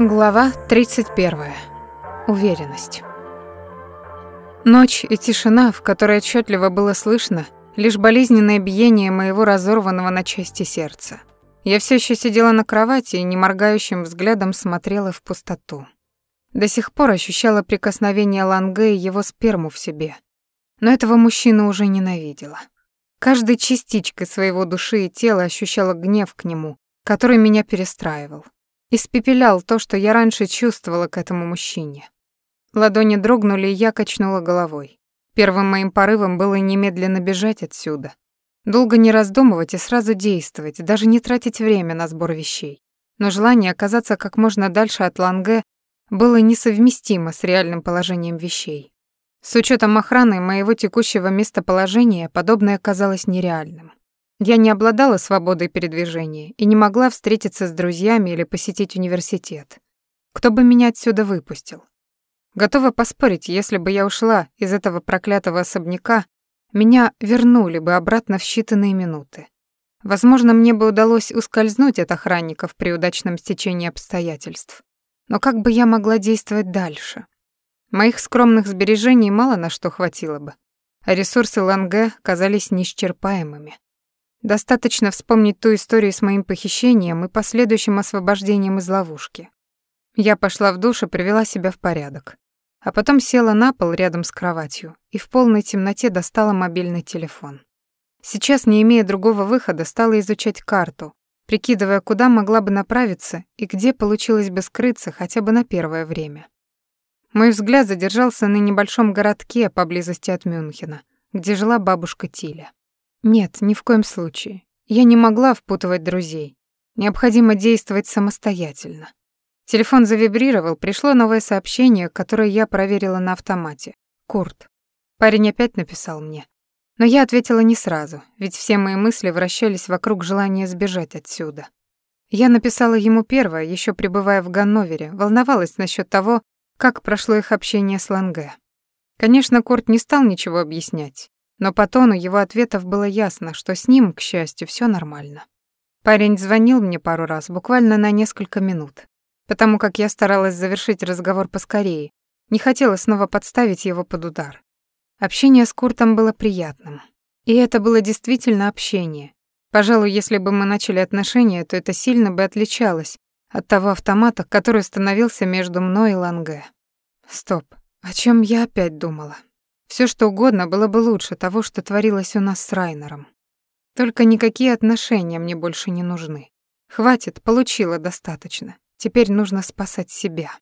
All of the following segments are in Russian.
Глава 31. Уверенность. Ночь и тишина, в которой отчетливо было слышно лишь болезненное биение моего разорванного на части сердца. Я все еще сидела на кровати и неморгающим взглядом смотрела в пустоту. До сих пор ощущала прикосновение Ланге и его сперму в себе. Но этого мужчину уже ненавидела. Каждой частичкой своего души и тела ощущала гнев к нему, который меня перестраивал испепелял то, что я раньше чувствовала к этому мужчине. Ладони дрогнули, и я качнула головой. Первым моим порывом было немедленно бежать отсюда. Долго не раздумывать и сразу действовать, даже не тратить время на сбор вещей. Но желание оказаться как можно дальше от Ланге было несовместимо с реальным положением вещей. С учетом охраны моего текущего местоположения подобное казалось нереальным. Я не обладала свободой передвижения и не могла встретиться с друзьями или посетить университет. Кто бы меня отсюда выпустил? Готова поспорить, если бы я ушла из этого проклятого особняка, меня вернули бы обратно в считанные минуты. Возможно, мне бы удалось ускользнуть от охранников при удачном стечении обстоятельств. Но как бы я могла действовать дальше? Моих скромных сбережений мало на что хватило бы, а ресурсы Ланге казались неисчерпаемыми. Достаточно вспомнить ту историю с моим похищением и последующим освобождением из ловушки. Я пошла в душ и привела себя в порядок. А потом села на пол рядом с кроватью и в полной темноте достала мобильный телефон. Сейчас, не имея другого выхода, стала изучать карту, прикидывая, куда могла бы направиться и где получилось бы скрыться хотя бы на первое время. Мой взгляд задержался на небольшом городке поблизости от Мюнхена, где жила бабушка Тиля. Нет, ни в коем случае. Я не могла впутывать друзей. Необходимо действовать самостоятельно. Телефон завибрировал, пришло новое сообщение, которое я проверила на автомате. Курт. Парень опять написал мне. Но я ответила не сразу, ведь все мои мысли вращались вокруг желания сбежать отсюда. Я написала ему первое, еще пребывая в Ганновере, волновалась насчет того, как прошло их общение с Ланге. Конечно, Курт не стал ничего объяснять. Но по тону его ответов было ясно, что с ним, к счастью, все нормально. Парень звонил мне пару раз, буквально на несколько минут, потому как я старалась завершить разговор поскорее, не хотела снова подставить его под удар. Общение с Куртом было приятным. И это было действительно общение. Пожалуй, если бы мы начали отношения, то это сильно бы отличалось от того автомата, который становился между мной и Ланге. Стоп, о чем я опять думала? Все что угодно было бы лучше того, что творилось у нас с Райнером. Только никакие отношения мне больше не нужны. Хватит, получила достаточно. Теперь нужно спасать себя.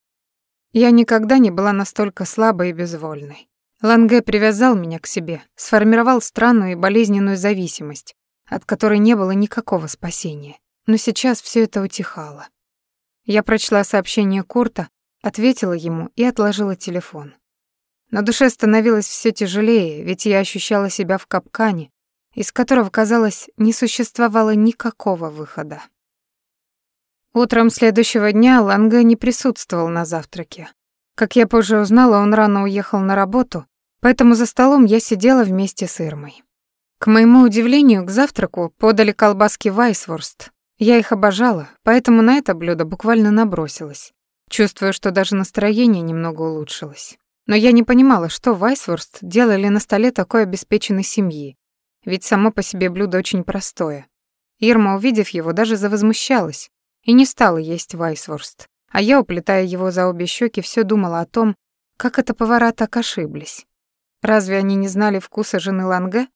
Я никогда не была настолько слабой и безвольной. Ланге привязал меня к себе, сформировал странную и болезненную зависимость, от которой не было никакого спасения. Но сейчас все это утихало. Я прочла сообщение Курта, ответила ему и отложила телефон. На душе становилось все тяжелее, ведь я ощущала себя в капкане, из которого, казалось, не существовало никакого выхода. Утром следующего дня Ланге не присутствовал на завтраке. Как я позже узнала, он рано уехал на работу, поэтому за столом я сидела вместе с Ирмой. К моему удивлению, к завтраку подали колбаски Вайсворст. Я их обожала, поэтому на это блюдо буквально набросилась, чувствуя, что даже настроение немного улучшилось. Но я не понимала, что Вайсворст делали на столе такой обеспеченной семьи, ведь само по себе блюдо очень простое. Ирма, увидев его, даже завозмущалась и не стала есть Вайсворст. А я, уплетая его за обе щеки, все думала о том, как это повара так ошиблись. Разве они не знали вкуса жены Ланге?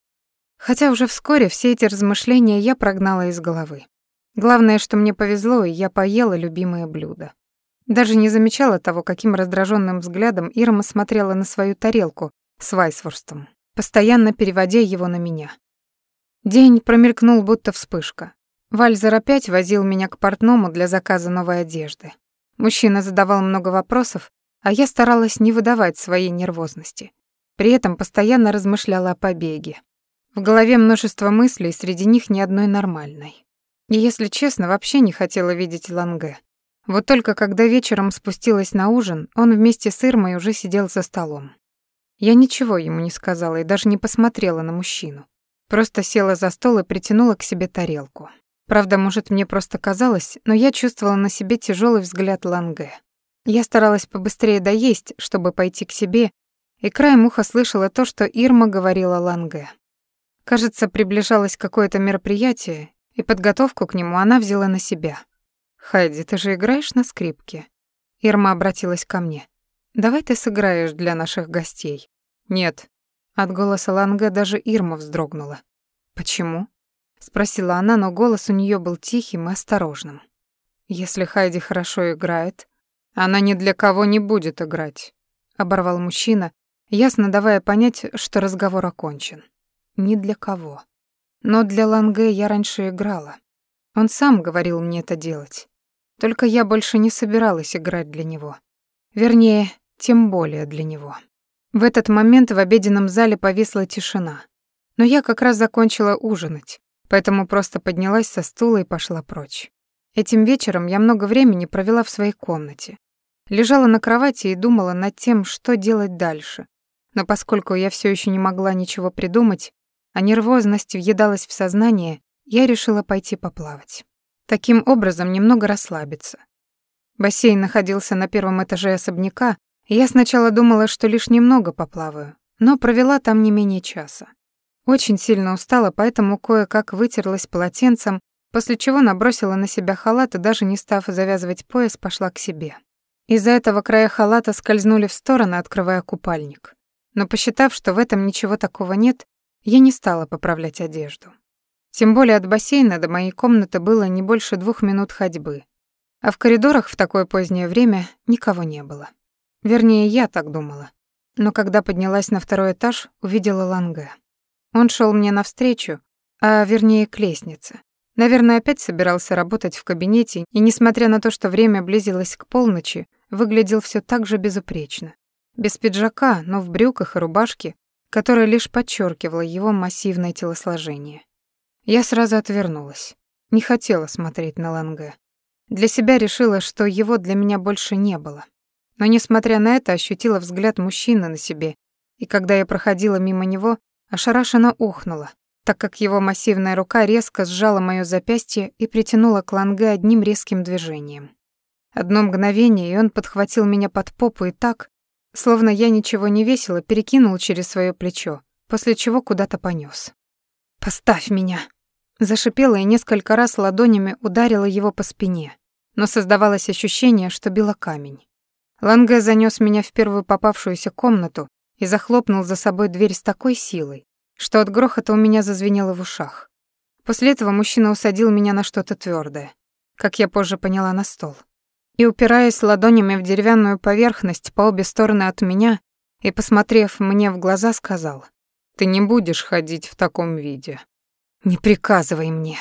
Хотя уже вскоре все эти размышления я прогнала из головы. Главное, что мне повезло, и я поела любимое блюдо. Даже не замечала того, каким раздраженным взглядом Ирма смотрела на свою тарелку с вайсворстом, постоянно переводя его на меня. День промелькнул, будто вспышка. Вальзер опять возил меня к портному для заказа новой одежды. Мужчина задавал много вопросов, а я старалась не выдавать своей нервозности. При этом постоянно размышляла о побеге. В голове множество мыслей, среди них ни одной нормальной. И, если честно, вообще не хотела видеть Ланге. Вот только когда вечером спустилась на ужин, он вместе с Ирмой уже сидел за столом. Я ничего ему не сказала и даже не посмотрела на мужчину. Просто села за стол и притянула к себе тарелку. Правда, может, мне просто казалось, но я чувствовала на себе тяжелый взгляд Ланге. Я старалась побыстрее доесть, чтобы пойти к себе, и краем уха слышала то, что Ирма говорила Ланге. Кажется, приближалось какое-то мероприятие, и подготовку к нему она взяла на себя. «Хайди, ты же играешь на скрипке?» Ирма обратилась ко мне. «Давай ты сыграешь для наших гостей». «Нет». От голоса Ланге даже Ирма вздрогнула. «Почему?» — спросила она, но голос у нее был тихим и осторожным. «Если Хайди хорошо играет, она ни для кого не будет играть», — оборвал мужчина, ясно давая понять, что разговор окончен. «Ни для кого». Но для Ланге я раньше играла. Он сам говорил мне это делать. Только я больше не собиралась играть для него. Вернее, тем более для него. В этот момент в обеденном зале повисла тишина. Но я как раз закончила ужинать, поэтому просто поднялась со стула и пошла прочь. Этим вечером я много времени провела в своей комнате. Лежала на кровати и думала над тем, что делать дальше. Но поскольку я все еще не могла ничего придумать, а нервозность въедалась в сознание, я решила пойти поплавать. Таким образом, немного расслабиться. Бассейн находился на первом этаже особняка, и я сначала думала, что лишь немного поплаваю, но провела там не менее часа. Очень сильно устала, поэтому кое-как вытерлась полотенцем, после чего набросила на себя халат и даже не став завязывать пояс, пошла к себе. Из-за этого края халата скользнули в стороны, открывая купальник. Но посчитав, что в этом ничего такого нет, я не стала поправлять одежду. Тем более от бассейна до моей комнаты было не больше двух минут ходьбы. А в коридорах в такое позднее время никого не было. Вернее, я так думала. Но когда поднялась на второй этаж, увидела Ланге. Он шел мне навстречу, а вернее к лестнице. Наверное, опять собирался работать в кабинете, и, несмотря на то, что время близилось к полночи, выглядел все так же безупречно. Без пиджака, но в брюках и рубашке, которая лишь подчеркивала его массивное телосложение. Я сразу отвернулась. Не хотела смотреть на Ланге. Для себя решила, что его для меня больше не было. Но, несмотря на это, ощутила взгляд мужчины на себе, и когда я проходила мимо него, ошарашенно ухнула, так как его массивная рука резко сжала моё запястье и притянула к Ланге одним резким движением. Одно мгновение, и он подхватил меня под попу и так, Словно я ничего не весила, перекинул через свое плечо, после чего куда-то понес. «Поставь меня!» Зашипела и несколько раз ладонями ударила его по спине, но создавалось ощущение, что била камень. Ланге занёс меня в первую попавшуюся комнату и захлопнул за собой дверь с такой силой, что от грохота у меня зазвенело в ушах. После этого мужчина усадил меня на что-то твёрдое, как я позже поняла, на стол и, упираясь ладонями в деревянную поверхность по обе стороны от меня и, посмотрев мне в глаза, сказал, «Ты не будешь ходить в таком виде». «Не приказывай мне».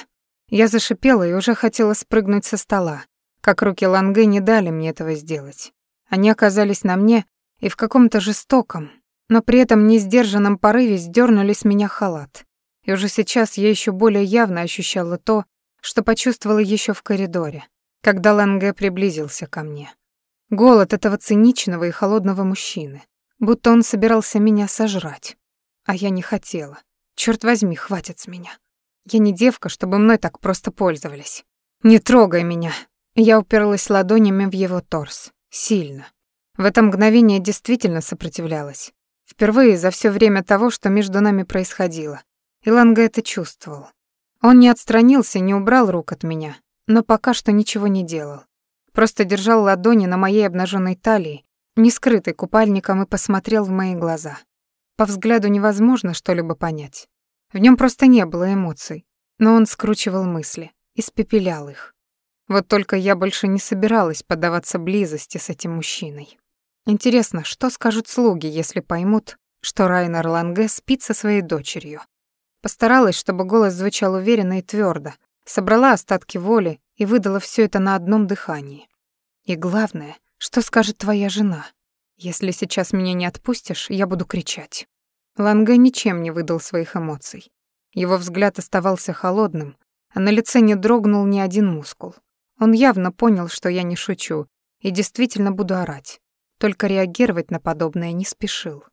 Я зашипела и уже хотела спрыгнуть со стола, как руки Ланге не дали мне этого сделать. Они оказались на мне и в каком-то жестоком, но при этом не сдержанном порыве сдернули с меня халат. И уже сейчас я еще более явно ощущала то, что почувствовала еще в коридоре, когда Ланге приблизился ко мне. Голод этого циничного и холодного мужчины, будто он собирался меня сожрать. А я не хотела. Черт возьми, хватит с меня. Я не девка, чтобы мной так просто пользовались. Не трогай меня. Я уперлась ладонями в его торс. Сильно. В это мгновение действительно сопротивлялась. Впервые за все время того, что между нами происходило. И Ланга это чувствовал. Он не отстранился, не убрал рук от меня, но пока что ничего не делал. Просто держал ладони на моей обнаженной талии, не скрытой купальником, и посмотрел в мои глаза. По взгляду невозможно что-либо понять. В нем просто не было эмоций, но он скручивал мысли, испепелял их. Вот только я больше не собиралась поддаваться близости с этим мужчиной. Интересно, что скажут слуги, если поймут, что Райнер Ланге спит со своей дочерью? Постаралась, чтобы голос звучал уверенно и твердо, собрала остатки воли и выдала все это на одном дыхании. И главное, что скажет твоя жена? Если сейчас меня не отпустишь, я буду кричать. Ланге ничем не выдал своих эмоций. Его взгляд оставался холодным, а на лице не дрогнул ни один мускул. Он явно понял, что я не шучу, и действительно буду орать. Только реагировать на подобное не спешил.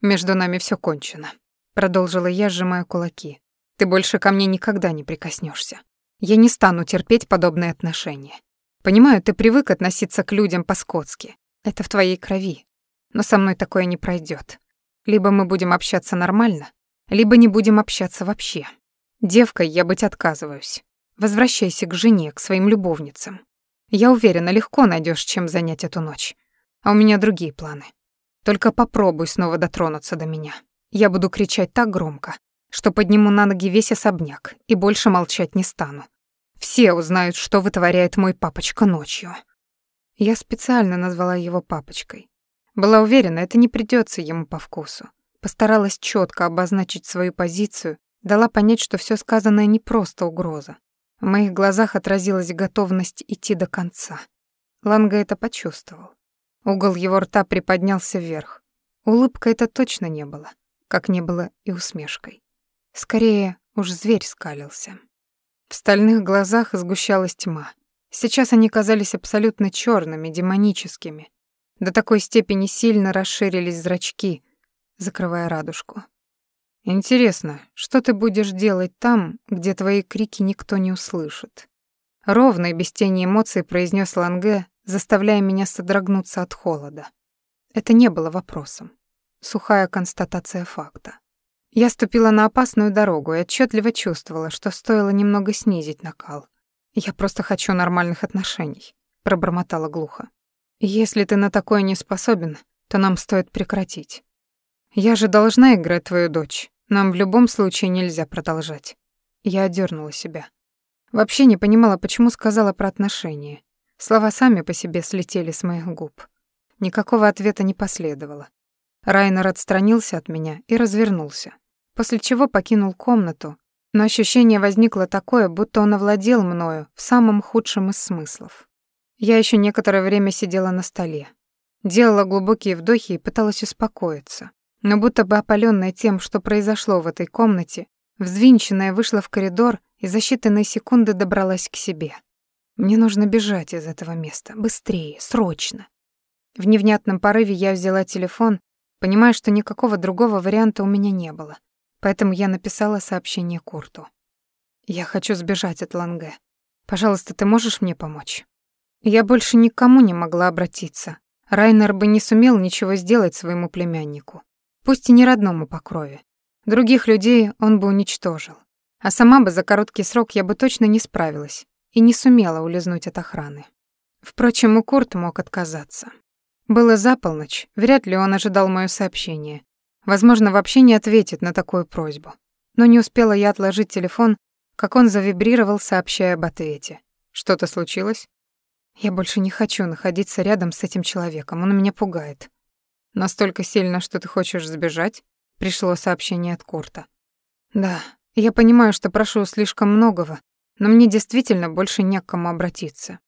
«Между нами все кончено», — продолжила я, сжимая кулаки. Ты больше ко мне никогда не прикоснешься. Я не стану терпеть подобные отношения. Понимаю, ты привык относиться к людям по-скотски. Это в твоей крови. Но со мной такое не пройдет. Либо мы будем общаться нормально, либо не будем общаться вообще. Девкой я быть отказываюсь. Возвращайся к жене, к своим любовницам. Я уверена, легко найдешь, чем занять эту ночь. А у меня другие планы. Только попробуй снова дотронуться до меня. Я буду кричать так громко, что подниму на ноги весь особняк и больше молчать не стану. Все узнают, что вытворяет мой папочка ночью. Я специально назвала его папочкой. Была уверена, это не придется ему по вкусу. Постаралась четко обозначить свою позицию, дала понять, что все сказанное не просто угроза. В моих глазах отразилась готовность идти до конца. Ланга это почувствовал. Угол его рта приподнялся вверх. Улыбка это точно не было, как не было и усмешкой. Скорее, уж зверь скалился. В стальных глазах сгущалась тьма. Сейчас они казались абсолютно черными, демоническими. До такой степени сильно расширились зрачки, закрывая радужку. Интересно, что ты будешь делать там, где твои крики никто не услышит? Ровно и без тени эмоций произнес Ланге, заставляя меня содрогнуться от холода. Это не было вопросом. Сухая констатация факта. Я ступила на опасную дорогу и отчетливо чувствовала, что стоило немного снизить накал. «Я просто хочу нормальных отношений», — пробормотала глухо. «Если ты на такое не способен, то нам стоит прекратить. Я же должна играть твою дочь. Нам в любом случае нельзя продолжать». Я одернула себя. Вообще не понимала, почему сказала про отношения. Слова сами по себе слетели с моих губ. Никакого ответа не последовало. Райнер отстранился от меня и развернулся, после чего покинул комнату, но ощущение возникло такое, будто он овладел мною в самом худшем из смыслов. Я еще некоторое время сидела на столе, делала глубокие вдохи и пыталась успокоиться, но будто бы опалённая тем, что произошло в этой комнате, взвинченная вышла в коридор и за считанные секунды добралась к себе. Мне нужно бежать из этого места. Быстрее, срочно. В невнятном порыве я взяла телефон, понимая, что никакого другого варианта у меня не было. Поэтому я написала сообщение Курту. «Я хочу сбежать от Ланге. Пожалуйста, ты можешь мне помочь?» Я больше никому не могла обратиться. Райнер бы не сумел ничего сделать своему племяннику. Пусть и не родному по крови. Других людей он бы уничтожил. А сама бы за короткий срок я бы точно не справилась и не сумела улизнуть от охраны. Впрочем, и Курт мог отказаться. Было за полночь, вряд ли он ожидал моё сообщение. Возможно, вообще не ответит на такую просьбу. Но не успела я отложить телефон, как он завибрировал, сообщая об ответе. Что-то случилось? Я больше не хочу находиться рядом с этим человеком, он меня пугает. Настолько сильно, что ты хочешь сбежать? Пришло сообщение от Курта. Да, я понимаю, что прошу слишком многого, но мне действительно больше не к кому обратиться.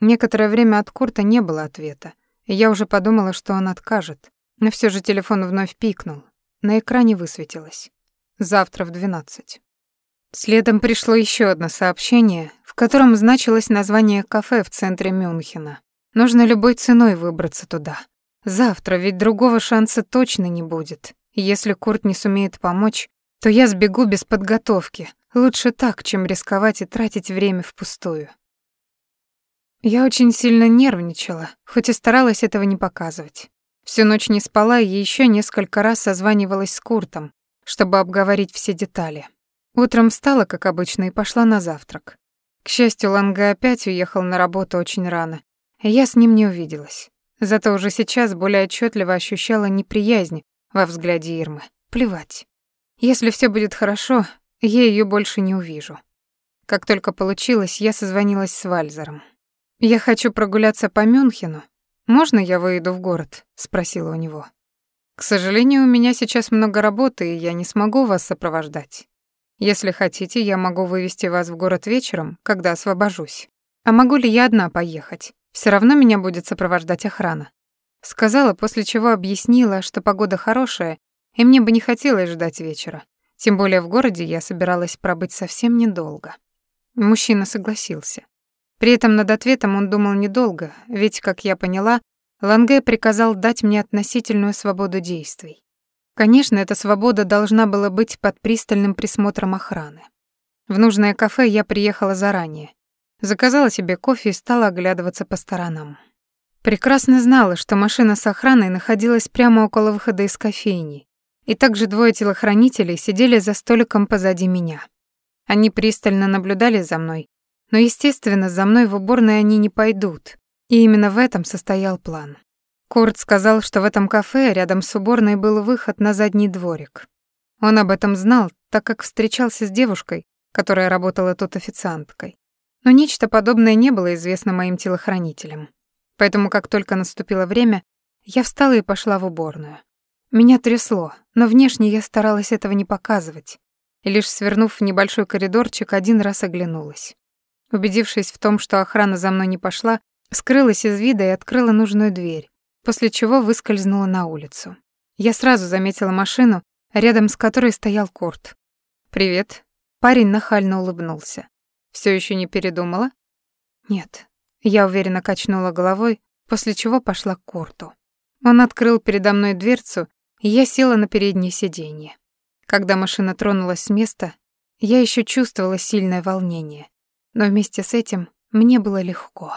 Некоторое время от Курта не было ответа, и я уже подумала, что он откажет. Но все же телефон вновь пикнул. На экране высветилось. Завтра в двенадцать. Следом пришло еще одно сообщение, в котором значилось название кафе в центре Мюнхена. Нужно любой ценой выбраться туда. Завтра, ведь другого шанса точно не будет. Если Курт не сумеет помочь, то я сбегу без подготовки, Лучше так, чем рисковать и тратить время впустую. Я очень сильно нервничала, хоть и старалась этого не показывать. Всю ночь не спала и еще несколько раз созванивалась с Куртом, чтобы обговорить все детали. Утром встала, как обычно, и пошла на завтрак. К счастью, Ланга опять уехал на работу очень рано, и я с ним не увиделась. Зато уже сейчас более отчетливо ощущала неприязнь во взгляде Ирмы. Плевать. Если все будет хорошо, я ее больше не увижу. Как только получилось, я созвонилась с Вальзером. «Я хочу прогуляться по Мюнхену. Можно я выйду в город?» — спросила у него. «К сожалению, у меня сейчас много работы, и я не смогу вас сопровождать. Если хотите, я могу вывести вас в город вечером, когда освобожусь. А могу ли я одна поехать? Все равно меня будет сопровождать охрана». Сказала, после чего объяснила, что погода хорошая, и мне бы не хотелось ждать вечера. Тем более в городе я собиралась пробыть совсем недолго. Мужчина согласился. При этом над ответом он думал недолго, ведь, как я поняла, Ланге приказал дать мне относительную свободу действий. Конечно, эта свобода должна была быть под пристальным присмотром охраны. В нужное кафе я приехала заранее. Заказала себе кофе и стала оглядываться по сторонам. Прекрасно знала, что машина с охраной находилась прямо около выхода из кофейни, и также двое телохранителей сидели за столиком позади меня. Они пристально наблюдали за мной, но, естественно, за мной в уборной они не пойдут, и именно в этом состоял план. Курт сказал, что в этом кафе рядом с уборной был выход на задний дворик. Он об этом знал, так как встречался с девушкой, которая работала тут официанткой. Но нечто подобное не было известно моим телохранителям. Поэтому, как только наступило время, я встала и пошла в уборную. Меня трясло, но внешне я старалась этого не показывать. И лишь свернув в небольшой коридорчик, один раз оглянулась. Убедившись в том, что охрана за мной не пошла, скрылась из вида и открыла нужную дверь, после чего выскользнула на улицу. Я сразу заметила машину, рядом с которой стоял Курт. «Привет», Парень нахально улыбнулся. Все еще не передумала? Нет. Я уверенно качнула головой, после чего пошла к Курту. Он открыл передо мной дверцу, и я села на переднее сиденье. Когда машина тронулась с места, я еще чувствовала сильное волнение, но вместе с этим мне было легко.